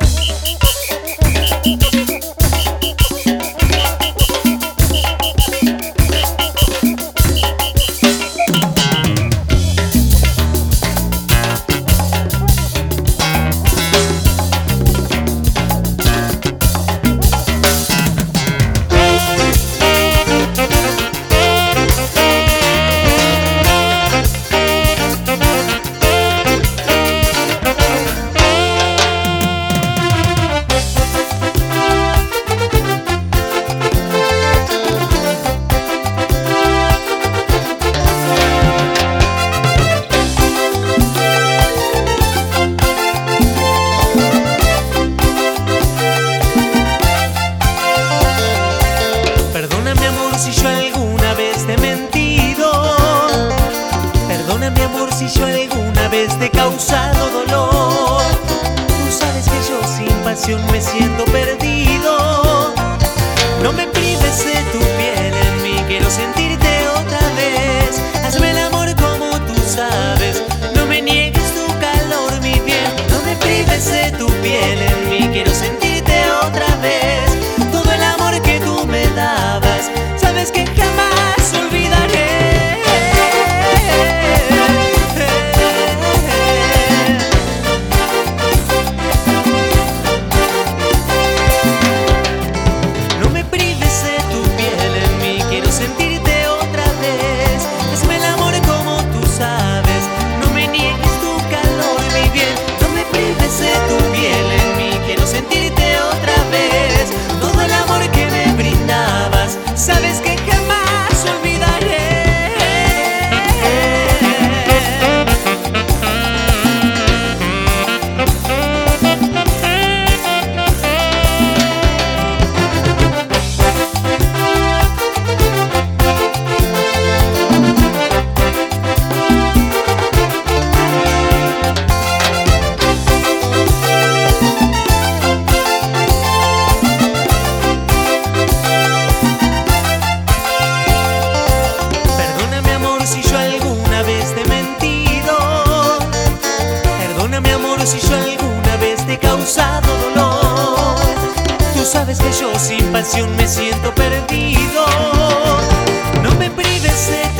Música si yo alguna vez te he causado dolor. Tú sabes que yo sin pasión me siento perdido. No me prives de tu piel en mí, quiero sentirte otra vez. Hazme el amor como tú sabes. No me niegues tu calor, mi bien. No me prives de tu piel en mí, quiero sentirte si yo alguna vez te he causado dolor. Tú sabes que yo sin pasión me siento perdido. No me prives de